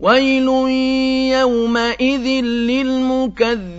وَيْلٌ يَوْمَئِذٍ لِّلْمُكَذِّبِينَ